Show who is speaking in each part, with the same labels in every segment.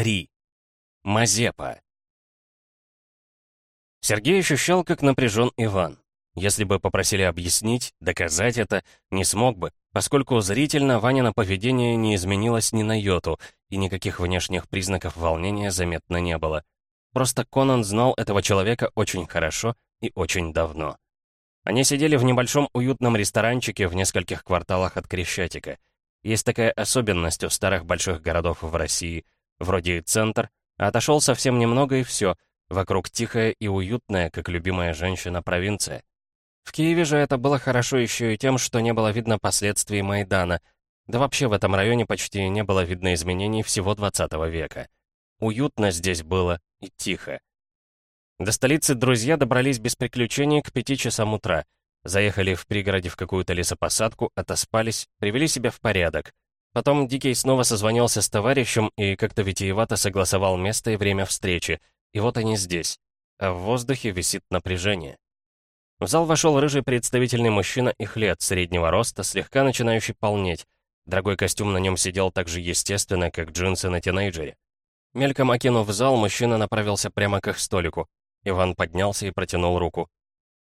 Speaker 1: 3. Мазепа. Сергей ощущал, как напряжен Иван. Если бы попросили объяснить, доказать это, не смог бы, поскольку зрительно Ваня поведение не изменилось ни на йоту, и никаких внешних признаков волнения заметно не было. Просто Конан знал этого человека очень хорошо и очень давно. Они сидели в небольшом уютном ресторанчике в нескольких кварталах от Крещатика. Есть такая особенность у старых больших городов в России. Вроде центр, отошел совсем немного и все. Вокруг тихая и уютная, как любимая женщина, провинция. В Киеве же это было хорошо еще и тем, что не было видно последствий Майдана. Да вообще в этом районе почти не было видно изменений всего 20 века. Уютно здесь было и тихо. До столицы друзья добрались без приключений к пяти часам утра. Заехали в пригороде в какую-то лесопосадку, отоспались, привели себя в порядок. Потом Дикий снова созвонился с товарищем и как-то витиевато согласовал место и время встречи. И вот они здесь. А в воздухе висит напряжение. В зал вошел рыжий представительный мужчина их лет, среднего роста, слегка начинающий полнеть. Дорогой костюм на нем сидел так же естественно, как джинсы на тинейджере. Мельком окинув зал, мужчина направился прямо к их столику. Иван поднялся и протянул руку.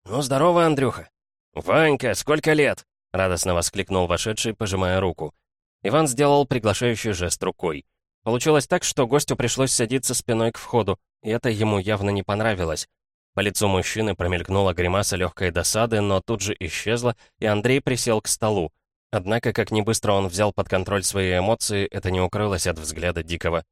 Speaker 1: «Ну, здорово, Андрюха!» «Ванька, сколько лет?» — радостно воскликнул вошедший, пожимая руку. Иван сделал приглашающий жест рукой. Получилось так, что гостю пришлось садиться спиной к входу, и это ему явно не понравилось. По лицу мужчины промелькнула гримаса легкой досады, но тут же исчезла, и Андрей присел к столу. Однако, как не быстро он взял под контроль свои эмоции, это не укрылось от взгляда Дикого.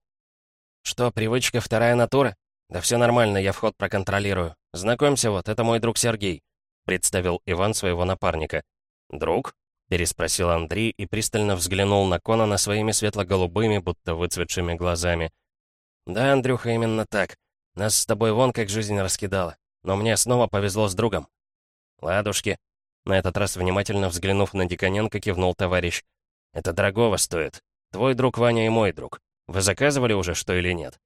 Speaker 1: «Что, привычка вторая натура?» «Да все нормально, я вход проконтролирую. Знакомься вот, это мой друг Сергей», — представил Иван своего напарника. «Друг?» — переспросил Андрей и пристально взглянул на Конана своими светло-голубыми, будто выцветшими глазами. «Да, Андрюха, именно так. Нас с тобой вон как жизнь раскидала. Но мне снова повезло с другом». «Ладушки». На этот раз, внимательно взглянув на Диконенко, кивнул товарищ. «Это дорогого стоит. Твой друг Ваня и мой друг. Вы заказывали уже что или нет?»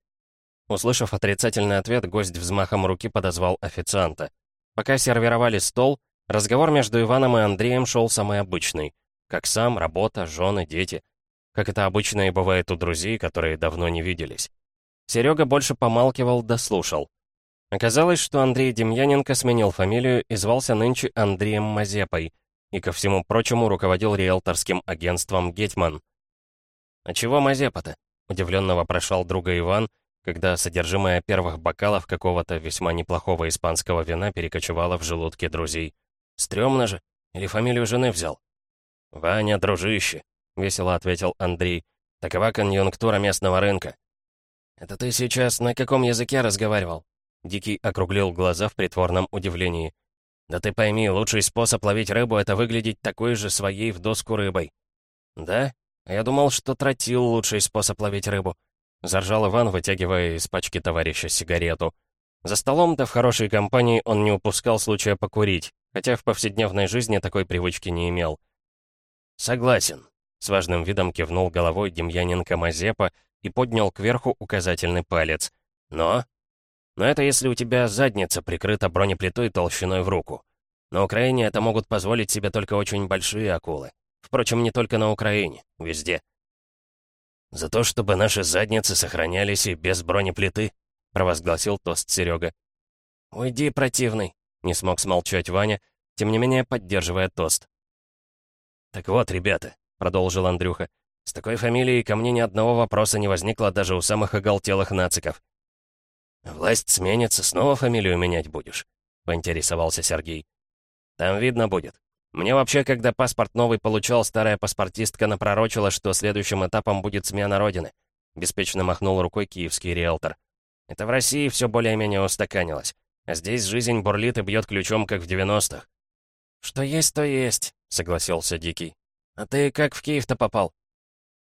Speaker 1: Услышав отрицательный ответ, гость взмахом руки подозвал официанта. Пока сервировали стол, разговор между Иваном и Андреем шел самый обычный. Как сам, работа, жены, дети. Как это обычно и бывает у друзей, которые давно не виделись. Серега больше помалкивал да слушал. Оказалось, что Андрей Демьяненко сменил фамилию и звался нынче Андреем Мазепой, и, ко всему прочему, руководил риэлторским агентством «Гетман». «А чего Мазепа-то?» — удивленно вопрошал друга Иван — когда содержимое первых бокалов какого-то весьма неплохого испанского вина перекочевало в желудки друзей. «Стремно же? Или фамилию жены взял?» «Ваня, дружище», — весело ответил Андрей. «Такова конъюнктура местного рынка». «Это ты сейчас на каком языке разговаривал?» Дикий округлил глаза в притворном удивлении. «Да ты пойми, лучший способ ловить рыбу — это выглядеть такой же своей в доску рыбой». «Да? Я думал, что тротил — лучший способ ловить рыбу. Заржал Иван, вытягивая из пачки товарища сигарету. За столом-то в хорошей компании он не упускал случая покурить, хотя в повседневной жизни такой привычки не имел. «Согласен», — с важным видом кивнул головой Демьяненко Мазепа и поднял кверху указательный палец. «Но...» «Но это если у тебя задница прикрыта бронеплитой толщиной в руку. На Украине это могут позволить себе только очень большие акулы. Впрочем, не только на Украине, везде». «За то, чтобы наши задницы сохранялись и без бронеплиты», — провозгласил тост Серега. «Уйди, противный», — не смог смолчать Ваня, тем не менее поддерживая тост. «Так вот, ребята», — продолжил Андрюха, «с такой фамилией ко мне ни одного вопроса не возникло даже у самых оголтелых нациков». «Власть сменится, снова фамилию менять будешь?» — поинтересовался Сергей. «Там видно будет. Мне вообще, когда паспорт новый получал, старая паспортистка напророчила, что следующим этапом будет смена родины. Беспечно махнул рукой киевский риэлтор. Это в России все более-менее устаканилось. Здесь жизнь бурлит и бьет ключом, как в 90-х. «Что есть, то есть», — согласился Дикий. «А ты как в Киев-то попал?»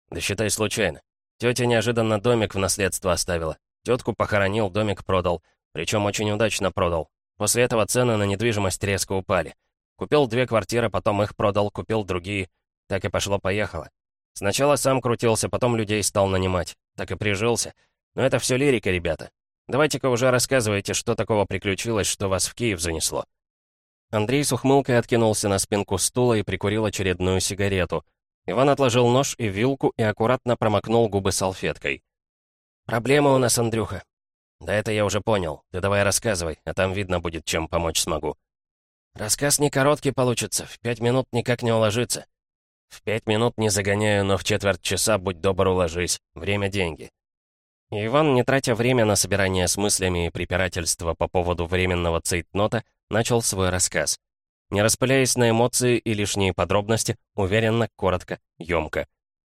Speaker 1: «Да считай случайно. Тетя неожиданно домик в наследство оставила. Тетку похоронил, домик продал. Причем очень удачно продал. После этого цены на недвижимость резко упали. Купил две квартиры, потом их продал, купил другие. Так и пошло-поехало. Сначала сам крутился, потом людей стал нанимать. Так и прижился. Но это все лирика, ребята. Давайте-ка уже рассказывайте, что такого приключилось, что вас в Киев занесло. Андрей с ухмылкой откинулся на спинку стула и прикурил очередную сигарету. Иван отложил нож и вилку и аккуратно промокнул губы салфеткой. «Проблема у нас, Андрюха». «Да это я уже понял. Ты давай рассказывай, а там видно будет, чем помочь смогу». «Рассказ не короткий получится, в пять минут никак не уложится». «В пять минут не загоняю, но в четверть часа, будь добр, уложись. Время — деньги». Иван, не тратя время на собирание с мыслями и препирательства по поводу временного цейтнота, начал свой рассказ. Не распыляясь на эмоции и лишние подробности, уверенно, коротко, ёмко.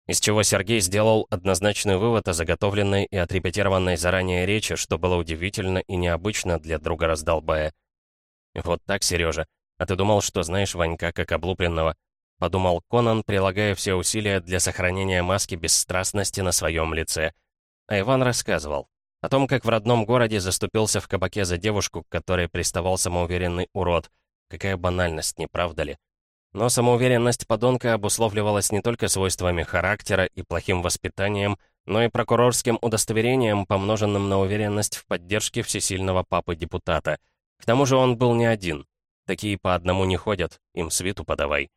Speaker 1: Из чего Сергей сделал однозначный вывод о заготовленной и отрепетированной заранее речи, что было удивительно и необычно для друга раздолбая. «Вот так, Сережа. А ты думал, что знаешь Ванька как облупленного?» Подумал Конан, прилагая все усилия для сохранения маски бесстрастности на своем лице. А Иван рассказывал. О том, как в родном городе заступился в кабаке за девушку, к которой приставал самоуверенный урод. Какая банальность, не правда ли? Но самоуверенность подонка обусловливалась не только свойствами характера и плохим воспитанием, но и прокурорским удостоверением, помноженным на уверенность в поддержке всесильного папы-депутата. К тому же он был не один. Такие по одному не ходят, им свиту подавай.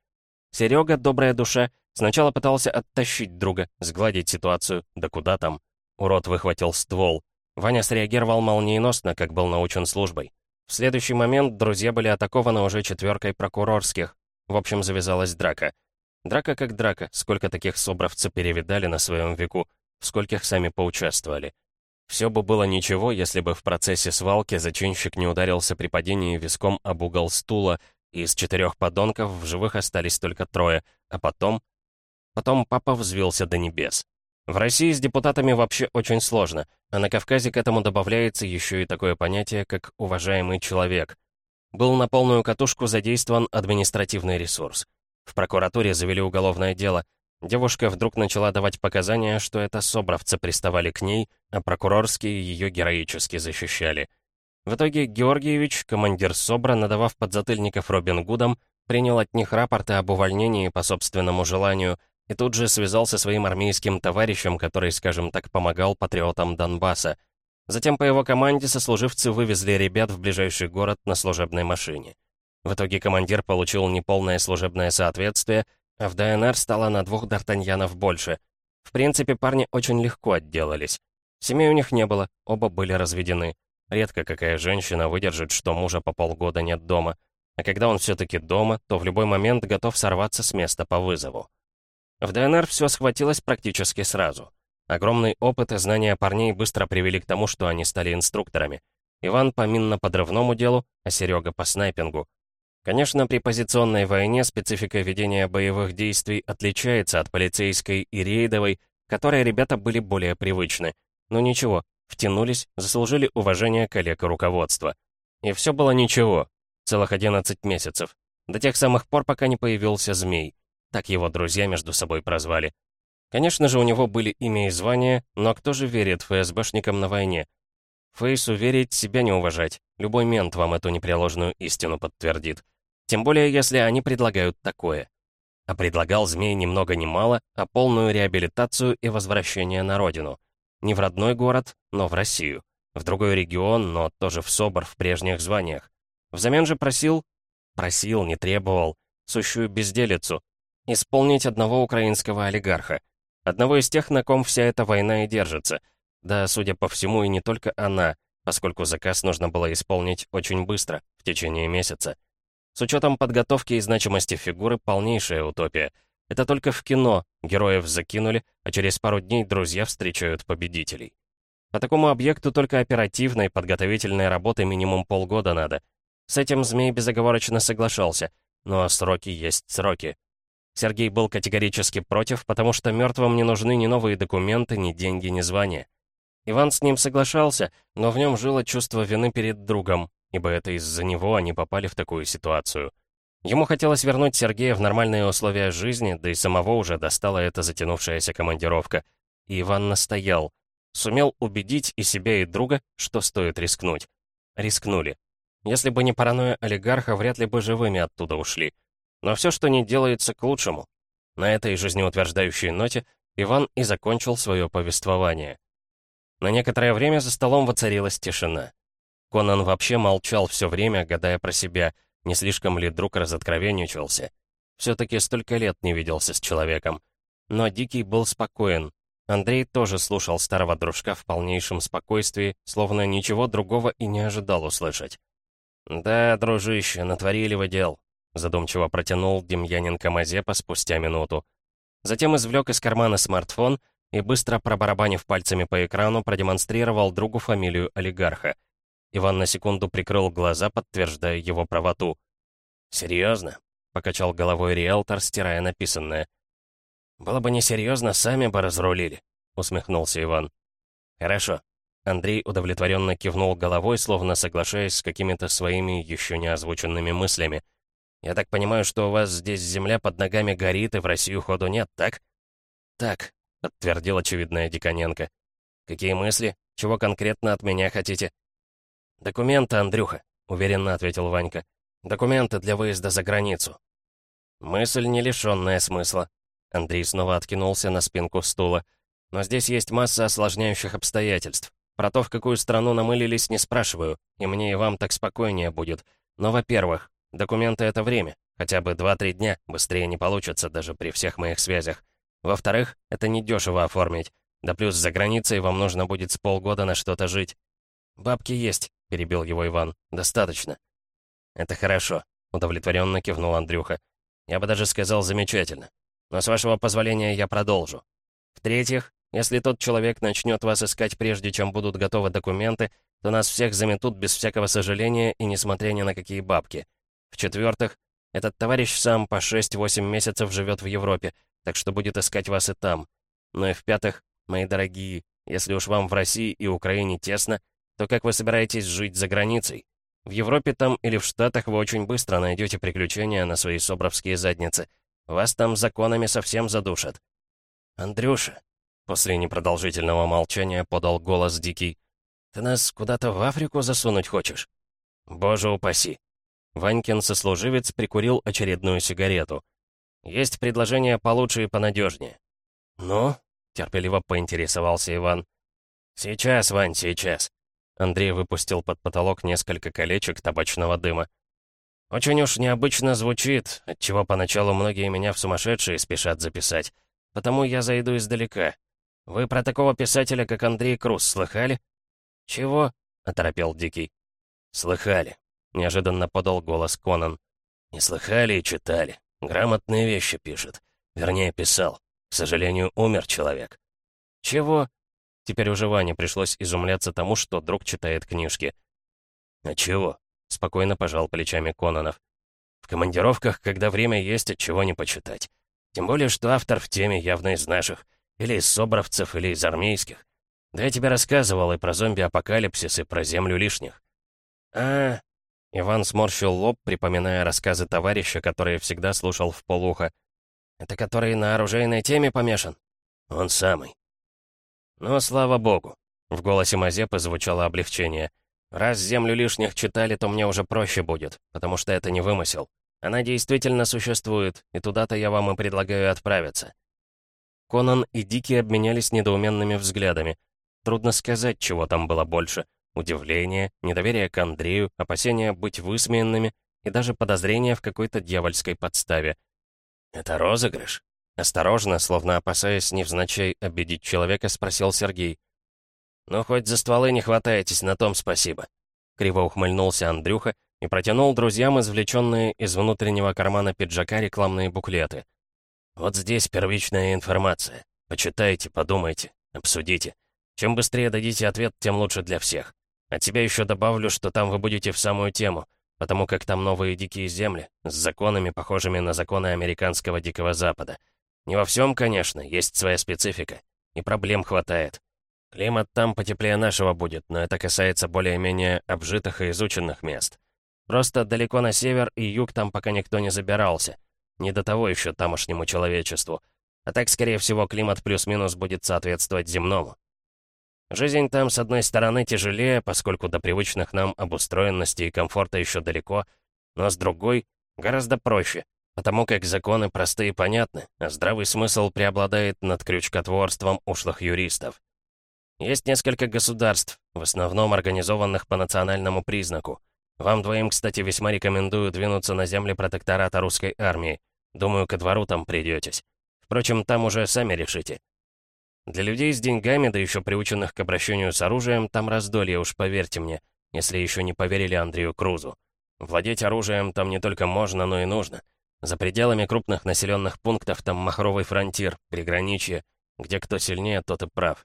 Speaker 1: Серега, добрая душа, сначала пытался оттащить друга, сгладить ситуацию, да куда там. Урод выхватил ствол. Ваня среагировал молниеносно, как был научен службой. В следующий момент друзья были атакованы уже четверкой прокурорских, в общем, завязалась драка. Драка как драка, сколько таких собравцы перевидали на своем веку, в скольких сами поучаствовали. Все бы было ничего, если бы в процессе свалки зачинщик не ударился при падении виском об угол стула, и из четырех подонков в живых остались только трое, а потом... Потом папа взвился до небес. В России с депутатами вообще очень сложно, а на Кавказе к этому добавляется еще и такое понятие, как «уважаемый человек» был на полную катушку задействован административный ресурс. В прокуратуре завели уголовное дело. Девушка вдруг начала давать показания, что это собравцы приставали к ней, а прокурорские ее героически защищали. В итоге Георгиевич, командир СОБРа, надавав подзатыльников Робин Гудом, принял от них рапорты об увольнении по собственному желанию и тут же связался своим армейским товарищем, который, скажем так, помогал патриотам Донбасса. Затем по его команде сослуживцы вывезли ребят в ближайший город на служебной машине. В итоге командир получил неполное служебное соответствие, а в ДНР стало на двух Д'Артаньянов больше. В принципе, парни очень легко отделались. Семей у них не было, оба были разведены. Редко какая женщина выдержит, что мужа по полгода нет дома. А когда он все-таки дома, то в любой момент готов сорваться с места по вызову. В ДНР все схватилось практически сразу. Огромный опыт и знания парней быстро привели к тому, что они стали инструкторами. Иван по минно-подрывному делу, а Серега по снайпингу. Конечно, при позиционной войне специфика ведения боевых действий отличается от полицейской и рейдовой, которой ребята были более привычны. Но ничего, втянулись, заслужили уважение коллег и руководства. И все было ничего, целых 11 месяцев. До тех самых пор, пока не появился змей. Так его друзья между собой прозвали. Конечно же, у него были имя и звание, но кто же верит ФСБшникам на войне? Фейсу верить, себя не уважать. Любой мент вам эту непреложную истину подтвердит. Тем более, если они предлагают такое. А предлагал змей ни много ни мало, а полную реабилитацию и возвращение на родину. Не в родной город, но в Россию. В другой регион, но тоже в СОБР в прежних званиях. Взамен же просил... Просил, не требовал. Сущую безделицу. Исполнить одного украинского олигарха. Одного из тех, на ком вся эта война и держится. Да, судя по всему, и не только она, поскольку заказ нужно было исполнить очень быстро, в течение месяца. С учетом подготовки и значимости фигуры, полнейшая утопия. Это только в кино героев закинули, а через пару дней друзья встречают победителей. По такому объекту только оперативной, подготовительной работы минимум полгода надо. С этим Змей безоговорочно соглашался, но сроки есть сроки. Сергей был категорически против, потому что мертвым не нужны ни новые документы, ни деньги, ни звания. Иван с ним соглашался, но в нем жило чувство вины перед другом, ибо это из-за него они попали в такую ситуацию. Ему хотелось вернуть Сергея в нормальные условия жизни, да и самого уже достала эта затянувшаяся командировка. И Иван настоял. Сумел убедить и себя, и друга, что стоит рискнуть. Рискнули. Если бы не паранойя олигарха, вряд ли бы живыми оттуда ушли. Но все, что не делается, к лучшему. На этой жизнеутверждающей ноте Иван и закончил свое повествование. На некоторое время за столом воцарилась тишина. Конан вообще молчал все время, гадая про себя, не слишком ли друг разоткровенничался. Все-таки столько лет не виделся с человеком. Но Дикий был спокоен. Андрей тоже слушал старого дружка в полнейшем спокойствии, словно ничего другого и не ожидал услышать. «Да, дружище, натворили вы дел», — задумчиво протянул Демьяненко Мазепа спустя минуту. Затем извлек из кармана смартфон и, быстро пробарабанив пальцами по экрану, продемонстрировал другу фамилию олигарха. Иван на секунду прикрыл глаза, подтверждая его правоту. «Серьезно?» — покачал головой риэлтор, стирая написанное. «Было бы несерьезно, сами бы разрулили», — усмехнулся Иван. «Хорошо». Андрей удовлетворенно кивнул головой, словно соглашаясь с какими-то своими еще не озвученными мыслями. «Я так понимаю, что у вас здесь земля под ногами горит, и в Россию ходу нет, так?» «Так», — подтвердил очевидная Диконенко. «Какие мысли? Чего конкретно от меня хотите?» «Документы, Андрюха», — уверенно ответил Ванька. «Документы для выезда за границу». Мысль, не лишенная смысла. Андрей снова откинулся на спинку стула. «Но здесь есть масса осложняющих обстоятельств. Про то, в какую страну намылились, не спрашиваю, и мне и вам так спокойнее будет. Но, во-первых, документы — это время. Хотя бы 2-3 дня, быстрее не получится даже при всех моих связях. Во-вторых, это недешево оформить. Да плюс за границей вам нужно будет с полгода на что-то жить. «Бабки есть», — перебил его Иван. «Достаточно». «Это хорошо», — удовлетворенно кивнул Андрюха. «Я бы даже сказал, замечательно. Но с вашего позволения я продолжу. В-третьих, если тот человек начнет вас искать прежде, чем будут готовы документы, то нас всех заметут без всякого сожаления и несмотря ни на какие бабки. В-четвертых, этот товарищ сам по 6-8 месяцев живет в Европе, так что будет искать вас и там. Ну и в-пятых, мои дорогие, если уж вам в России и Украине тесно, то как вы собираетесь жить за границей? В Европе там или в Штатах вы очень быстро найдете приключения на свои собровские задницы. Вас там законами совсем задушат. Андрюша, после непродолжительного молчания подал голос Дикий. Ты нас куда-то в Африку засунуть хочешь? Боже упаси. Ванькин сослуживец прикурил очередную сигарету. Есть предложение получше и понадежнее. «Ну?» — терпеливо поинтересовался Иван. «Сейчас, Вань, сейчас». Андрей выпустил под потолок несколько колечек табачного дыма. «Очень уж необычно звучит, отчего поначалу многие меня в сумасшедшие спешат записать. Потому я зайду издалека. Вы про такого писателя, как Андрей Крус, слыхали?» «Чего?» — оторопел Дикий. «Слыхали», — неожиданно подал голос Конан. «Не слыхали и читали. Грамотные вещи пишет. Вернее, писал. К сожалению, умер человек». «Чего?» Теперь уже Ване пришлось изумляться тому, что друг читает книжки. «А чего?» — спокойно пожал плечами Кононов. «В командировках, когда время есть, от чего не почитать. Тем более, что автор в теме явно из наших. Или из собровцев, или из армейских. Да я тебе рассказывал и про зомби-апокалипсис, и про землю лишних». «А...» Иван сморщил лоб, припоминая рассказы товарища, которые всегда слушал в полухо. «Это который на оружейной теме помешан?» «Он самый». «Ну, слава богу!» В голосе Мазепы звучало облегчение. «Раз землю лишних читали, то мне уже проще будет, потому что это не вымысел. Она действительно существует, и туда-то я вам и предлагаю отправиться». Конан и Дики обменялись недоуменными взглядами. Трудно сказать, чего там было больше. Удивление, недоверие к Андрею, опасение быть высмеянными и даже подозрение в какой-то дьявольской подставе. «Это розыгрыш?» Осторожно, словно опасаясь невзначай обидеть человека, спросил Сергей. «Ну, хоть за стволы не хватаетесь, на том спасибо». Криво ухмыльнулся Андрюха и протянул друзьям извлеченные из внутреннего кармана пиджака рекламные буклеты. «Вот здесь первичная информация. Почитайте, подумайте, обсудите. Чем быстрее дадите ответ, тем лучше для всех. От себя еще добавлю, что там вы будете в самую тему, потому как там новые дикие земли, с законами, похожими на законы американского Дикого Запада. Не во всем, конечно, есть своя специфика. И проблем хватает. Климат там потеплее нашего будет, но это касается более-менее обжитых и изученных мест. Просто далеко на север и юг там пока никто не забирался. Не до того еще тамошнему человечеству. А так, скорее всего, климат плюс-минус будет соответствовать земному. Жизнь там, с одной стороны, тяжелее, поскольку до привычных нам обустроенности и комфорта еще далеко, но с другой — гораздо проще — потому как законы простые и понятны, а здравый смысл преобладает над крючкотворством ушлых юристов. Есть несколько государств, в основном организованных по национальному признаку. Вам двоим, кстати, весьма рекомендую двинуться на земли протектората русской армии. Думаю, ко двору там придетесь. Впрочем, там уже сами решите. Для людей с деньгами, да еще приученных к обращению с оружием, там раздолье, уж поверьте мне, если еще не поверили Андрею Крузу. Владеть оружием там не только можно, но и нужно. За пределами крупных населенных пунктов там махровый фронтир, приграничье, где кто сильнее, тот и прав.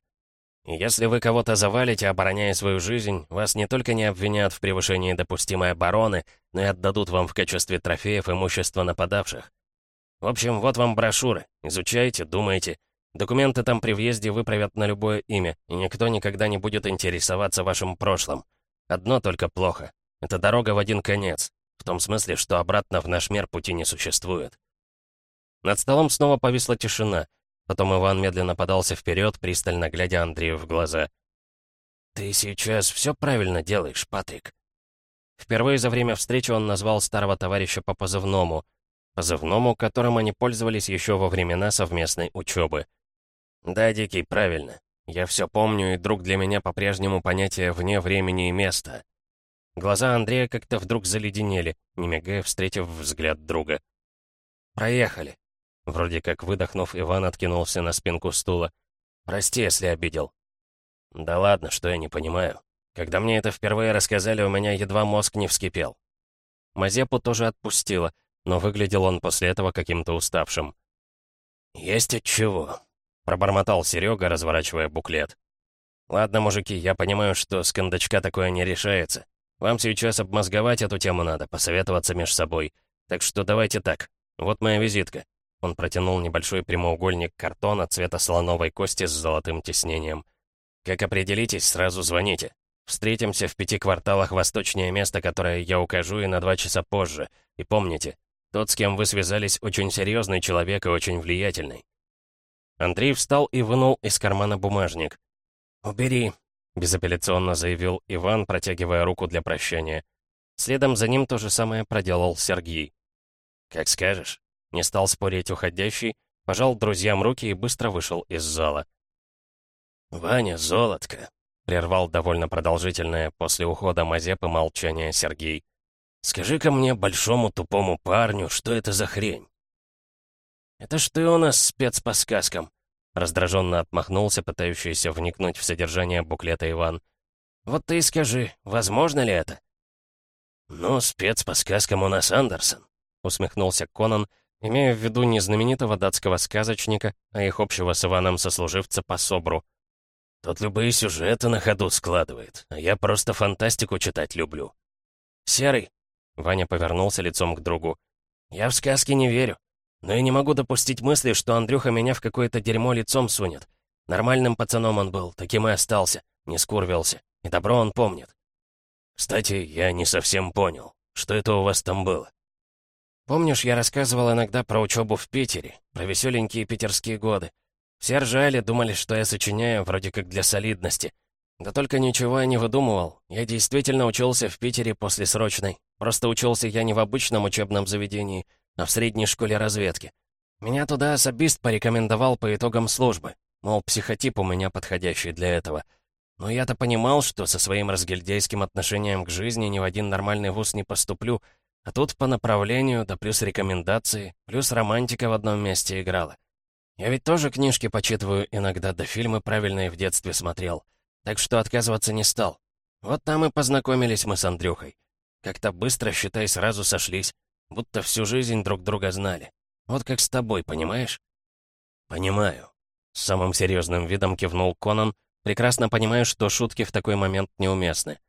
Speaker 1: И если вы кого-то завалите, обороняя свою жизнь, вас не только не обвинят в превышении допустимой обороны, но и отдадут вам в качестве трофеев имущество нападавших. В общем, вот вам брошюры. Изучайте, думайте. Документы там при въезде выправят на любое имя, и никто никогда не будет интересоваться вашим прошлым. Одно только плохо. Это дорога в один конец. В том смысле, что обратно в наш мир пути не существует. Над столом снова повисла тишина. Потом Иван медленно подался вперед, пристально глядя Андрею в глаза. «Ты сейчас все правильно делаешь, Патрик». Впервые за время встречи он назвал старого товарища по позывному. Позывному, которым они пользовались еще во времена совместной учебы. «Да, Дикий, правильно. Я все помню, и друг для меня по-прежнему понятие вне времени и места. Глаза Андрея как-то вдруг заледенели, не мигая, встретив взгляд друга. «Проехали». Вроде как выдохнув, Иван откинулся на спинку стула. «Прости, если обидел». «Да ладно, что я не понимаю. Когда мне это впервые рассказали, у меня едва мозг не вскипел». Мазепу тоже отпустила, но выглядел он после этого каким-то уставшим. «Есть от чего», — пробормотал Серега, разворачивая буклет. «Ладно, мужики, я понимаю, что с кондачка такое не решается. Вам сейчас обмозговать эту тему надо, посоветоваться между собой. Так что давайте так. Вот моя визитка». Он протянул небольшой прямоугольник картона цвета слоновой кости с золотым тиснением. «Как определитесь, сразу звоните. Встретимся в пяти кварталах восточнее места, которое я укажу, и на два часа позже. И помните, тот, с кем вы связались, очень серьезный человек и очень влиятельный». Андрей встал и вынул из кармана бумажник. «Убери», — безапелляционно заявил Иван, протягивая руку для прощания. Следом за ним то же самое проделал Сергей. «Как скажешь». Не стал спорить уходящий, пожал друзьям руки и быстро вышел из зала. «Ваня, золотко!» — прервал довольно продолжительное после ухода Мазепы молчание Сергей. «Скажи-ка мне, большому тупому парню, что это за хрень?» «Это ж ты у нас спец по сказкам», Раздраженно отмахнулся, пытающийся вникнуть в содержание буклета Иван. «Вот ты и скажи, возможно ли это?» «Ну, спец по сказкам у нас Андерсон», — усмехнулся Конан, имея в виду не знаменитого датского сказочника, а их общего с Иваном сослуживца по СОБРу. «Тут любые сюжеты на ходу складывает, а я просто фантастику читать люблю». «Серый», — Ваня повернулся лицом к другу, — «я в сказки не верю. Но я не могу допустить мысли, что Андрюха меня в какое-то дерьмо лицом сунет. Нормальным пацаном он был, таким и остался, не скурвился. И добро он помнит. Кстати, я не совсем понял, что это у вас там было? Помнишь, я рассказывал иногда про учебу в Питере, про веселенькие питерские годы. Все ржали, думали, что я сочиняю, вроде как для солидности. Да только ничего я не выдумывал. Я действительно учился в Питере после срочной. Просто учился я не в обычном учебном заведении — а в средней школе разведки. Меня туда особист порекомендовал по итогам службы. Мол, психотип у меня подходящий для этого. Но я-то понимал, что со своим разгильдейским отношением к жизни ни в один нормальный вуз не поступлю, а тут по направлению, да плюс рекомендации, плюс романтика в одном месте играла. Я ведь тоже книжки почитываю иногда, да фильмы правильные в детстве смотрел. Так что отказываться не стал. Вот там и познакомились мы с Андрюхой. Как-то быстро, считай, сразу сошлись. Будто всю жизнь друг друга знали. Вот как с тобой, понимаешь?» «Понимаю», — с самым серьезным видом кивнул Конан, прекрасно понимая, что шутки в такой момент неуместны.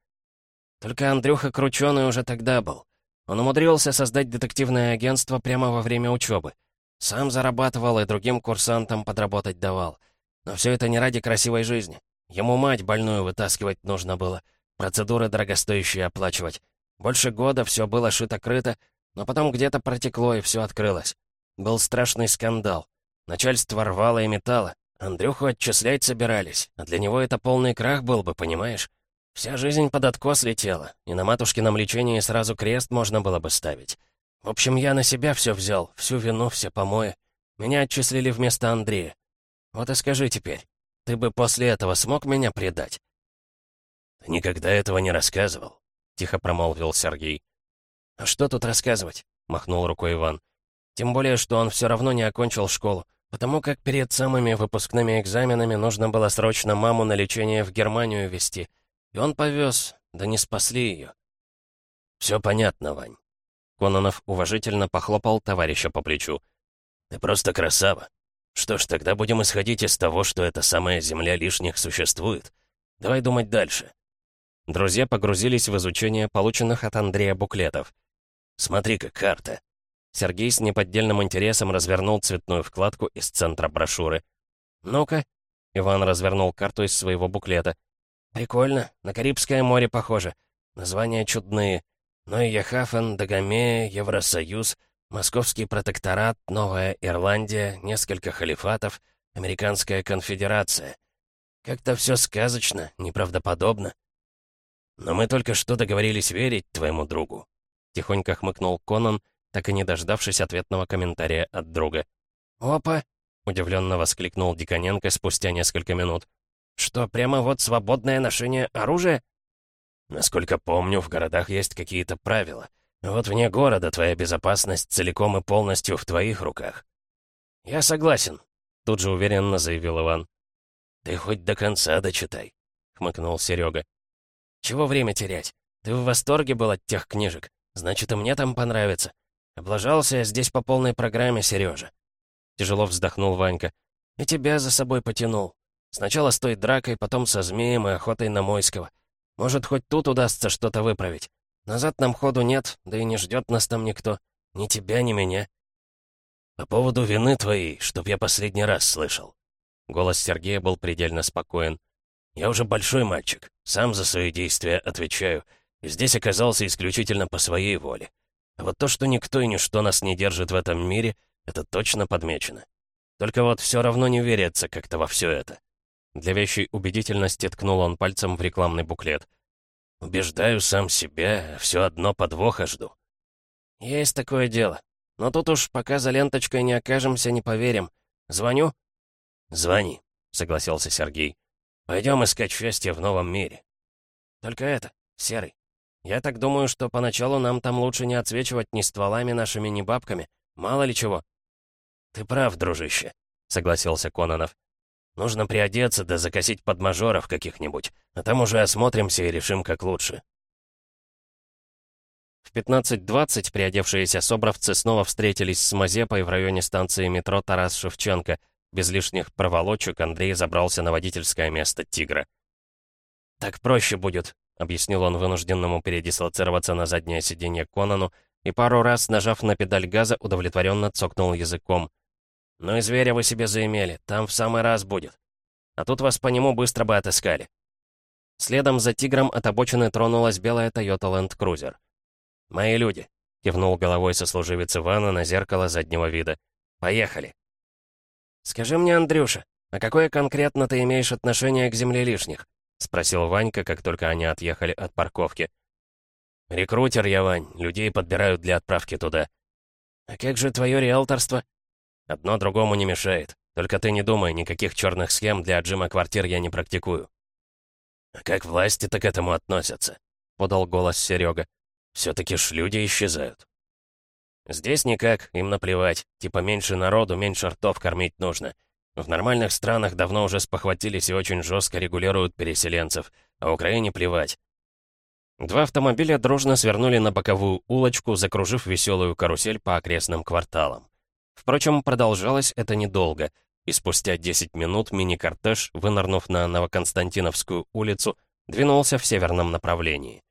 Speaker 1: «Только Андрюха Крученый уже тогда был. Он умудрился создать детективное агентство прямо во время учебы. Сам зарабатывал и другим курсантам подработать давал. Но все это не ради красивой жизни. Ему мать больную вытаскивать нужно было, процедуры дорогостоящие оплачивать. Больше года все было шито-крыто, но потом где-то протекло, и все открылось. Был страшный скандал. Начальство рвало и метало. Андрюху отчислять собирались, а для него это полный крах был бы, понимаешь? Вся жизнь под откос летела, и на матушкином лечении сразу крест можно было бы ставить. В общем, я на себя все взял, всю вину, все помои. Меня отчислили вместо Андрея. Вот и скажи теперь, ты бы после этого смог меня предать?» «Ты никогда этого не рассказывал», — тихо промолвил Сергей. «А что тут рассказывать?» — махнул рукой Иван. «Тем более, что он все равно не окончил школу, Потому как перед самыми выпускными экзаменами нужно было срочно маму на лечение в Германию везти. И он повез, да не спасли ее. «Все понятно, Вань». Кононов уважительно похлопал товарища по плечу. «Ты просто красава. Что ж, тогда будем исходить из того, что эта самая земля лишних существует. Давай думать дальше». Друзья погрузились в изучение полученных от Андрея буклетов. «Смотри-ка, карта». Сергей с неподдельным интересом развернул цветную вкладку из центра брошюры. «Ну-ка». Иван развернул карту из своего буклета. «Прикольно. На Карибское море похоже. Названия чудные. Нойяхафен, Дагомея, Евросоюз, Московский протекторат, Новая Ирландия, несколько халифатов, Американская конфедерация. Как-то все сказочно, неправдоподобно. Но мы только что договорились верить твоему другу. Тихонько хмыкнул Конан, так и не дождавшись ответного комментария от друга. «Опа!» — удивленно воскликнул Диконенко спустя несколько минут. «Что, прямо вот свободное ношение оружия?» «Насколько помню, в городах есть какие-то правила. Вот вне города твоя безопасность целиком и полностью в твоих руках». «Я согласен», — тут же уверенно заявил Иван. «Ты хоть до конца дочитай», — хмыкнул Серега. «Чего время терять? Ты в восторге был от тех книжек. Значит, и мне там понравится. Облажался я здесь по полной программе, Сережа. Тяжело вздохнул Ванька. «И тебя за собой потянул. Сначала с той дракой, потом со змеем и охотой на Мойского. Может, хоть тут удастся что-то выправить. Назад нам ходу нет, да и не ждет нас там никто. Ни тебя, ни меня». «По поводу вины твоей, чтоб я последний раз слышал». Голос Сергея был предельно спокоен. «Я уже большой мальчик, сам за свои действия отвечаю, здесь оказался исключительно по своей воле. А вот то, что никто и ничто нас не держит в этом мире, это точно подмечено. Только вот все равно не верится как-то во все это. Для вещей убедительности ткнул он пальцем в рекламный буклет. «Убеждаю сам себя, все одно подвоха жду». «Есть такое дело. Но тут уж пока за ленточкой не окажемся, не поверим. Звоню?» «Звони», — согласился Сергей. «Пойдем искать счастье в новом мире». «Только это, Серый, я так думаю, что поначалу нам там лучше не отсвечивать ни стволами нашими, ни бабками. Мало ли чего». «Ты прав, дружище», — согласился Кононов. «Нужно приодеться да закосить под мажоров каких-нибудь, а там уже осмотримся и решим, как лучше». В 15.20 приодевшиеся собровцы снова встретились с Мазепой в районе станции метро Тарас-Шевченко. Без лишних проволочек Андрей забрался на водительское место «Тигра». «Так проще будет», — объяснил он вынужденному передислоцироваться на заднее сиденье Конану и пару раз, нажав на педаль газа, удовлетворенно цокнул языком. «Ну и зверя вы себе заимели, там в самый раз будет. А тут вас по нему быстро бы отыскали». Следом за «Тигром» от обочины тронулась белая Toyota Land Cruiser. «Мои люди», — кивнул головой сослуживец Ивана на зеркало заднего вида. «Поехали». «Скажи мне, Андрюша, а какое конкретно ты имеешь отношение к земле лишних?» — спросил Ванька, как только они отъехали от парковки. «Рекрутер я, Вань. Людей подбирают для отправки туда». «А как же твое риэлторство?» «Одно другому не мешает. Только ты не думай, никаких черных схем для отжима квартир я не практикую». «А как власти-то к этому относятся?» — подал голос Серега. «Все-таки ж люди исчезают». «Здесь никак, им наплевать. Типа меньше народу, меньше ртов кормить нужно. В нормальных странах давно уже спохватились и очень жестко регулируют переселенцев, а Украине плевать. Два автомобиля дружно свернули на боковую улочку, закружив веселую карусель по окрестным кварталам. Впрочем, продолжалось это недолго, и спустя 10 минут мини-кортеж, вынырнув на Новоконстантиновскую улицу, двинулся в северном направлении.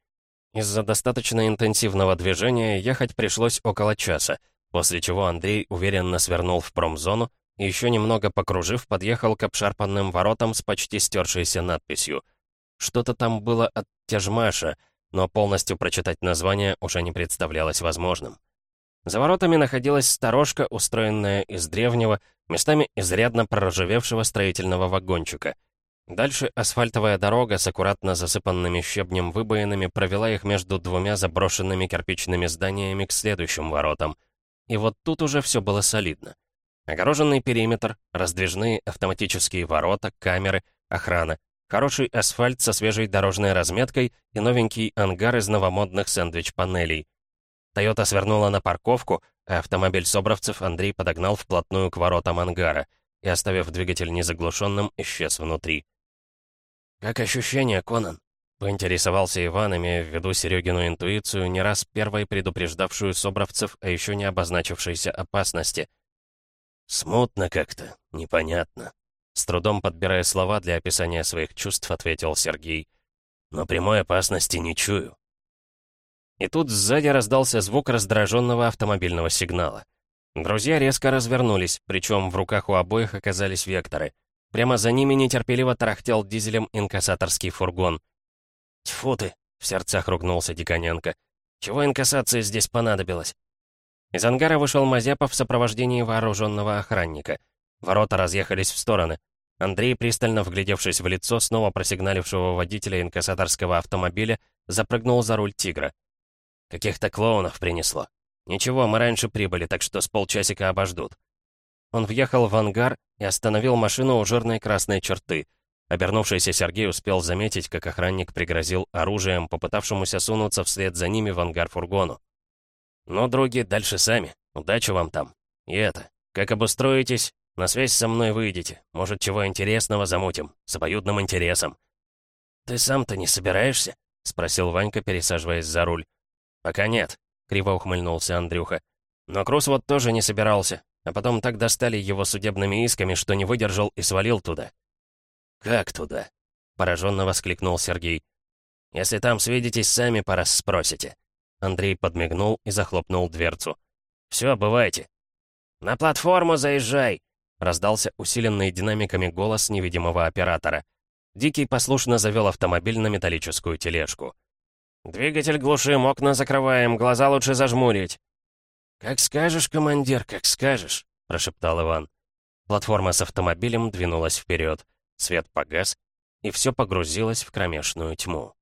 Speaker 1: Из-за достаточно интенсивного движения ехать пришлось около часа, после чего Андрей уверенно свернул в промзону еще немного покружив, подъехал к обшарпанным воротам с почти стершейся надписью. Что-то там было от Тяжмаша, но полностью прочитать название уже не представлялось возможным. За воротами находилась сторожка, устроенная из древнего, местами изрядно проржавевшего строительного вагончика. Дальше асфальтовая дорога с аккуратно засыпанными щебнем выбоинами провела их между двумя заброшенными кирпичными зданиями к следующим воротам. И вот тут уже все было солидно. Огороженный периметр, раздвижные автоматические ворота, камеры, охрана, хороший асфальт со свежей дорожной разметкой и новенький ангар из новомодных сэндвич-панелей. Тойота свернула на парковку, а автомобиль собравцев Андрей подогнал вплотную к воротам ангара и, оставив двигатель незаглушенным, исчез внутри. «Как ощущение, Конан?» — поинтересовался Иван, имея в виду Серегину интуицию, не раз первой предупреждавшую собравцев о еще не обозначившейся опасности. «Смутно как-то, непонятно», — с трудом подбирая слова для описания своих чувств, ответил Сергей. «Но прямой опасности не чую». И тут сзади раздался звук раздраженного автомобильного сигнала. Друзья резко развернулись, причем в руках у обоих оказались векторы. Прямо за ними нетерпеливо тарахтел дизелем инкассаторский фургон. «Тьфу ты!» — в сердцах ругнулся Диконенко. «Чего инкассации здесь понадобилось?» Из ангара вышел Мазяпов в сопровождении вооруженного охранника. Ворота разъехались в стороны. Андрей, пристально вглядевшись в лицо снова просигналившего водителя инкассаторского автомобиля, запрыгнул за руль «Тигра». Каких-то клоунов принесло. Ничего, мы раньше прибыли, так что с полчасика обождут. Он въехал в ангар и остановил машину у жирной красной черты. Обернувшийся Сергей успел заметить, как охранник пригрозил оружием, попытавшемуся сунуться вслед за ними в ангар фургону. «Ну, други, дальше сами. Удачи вам там. И это, как обустроитесь, на связь со мной выйдете. Может, чего интересного замутим, с обоюдным интересом». «Ты сам-то не собираешься?» — спросил Ванька, пересаживаясь за руль. «Пока нет», — криво ухмыльнулся Андрюха. «Но Крус вот тоже не собирался, а потом так достали его судебными исками, что не выдержал и свалил туда». «Как туда?» — пораженно воскликнул Сергей. «Если там свидитесь сами, пораз спросите». Андрей подмигнул и захлопнул дверцу. «Все, бывайте». «На платформу заезжай!» — раздался усиленный динамиками голос невидимого оператора. Дикий послушно завел автомобиль на металлическую тележку. «Двигатель глушим, окна закрываем, глаза лучше зажмурить». «Как скажешь, командир, как скажешь», — прошептал Иван. Платформа с автомобилем двинулась вперед. Свет погас, и все погрузилось в кромешную тьму.